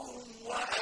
أَنفُسَهُمْ وَأَهْلِيهِمْ